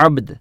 عبد.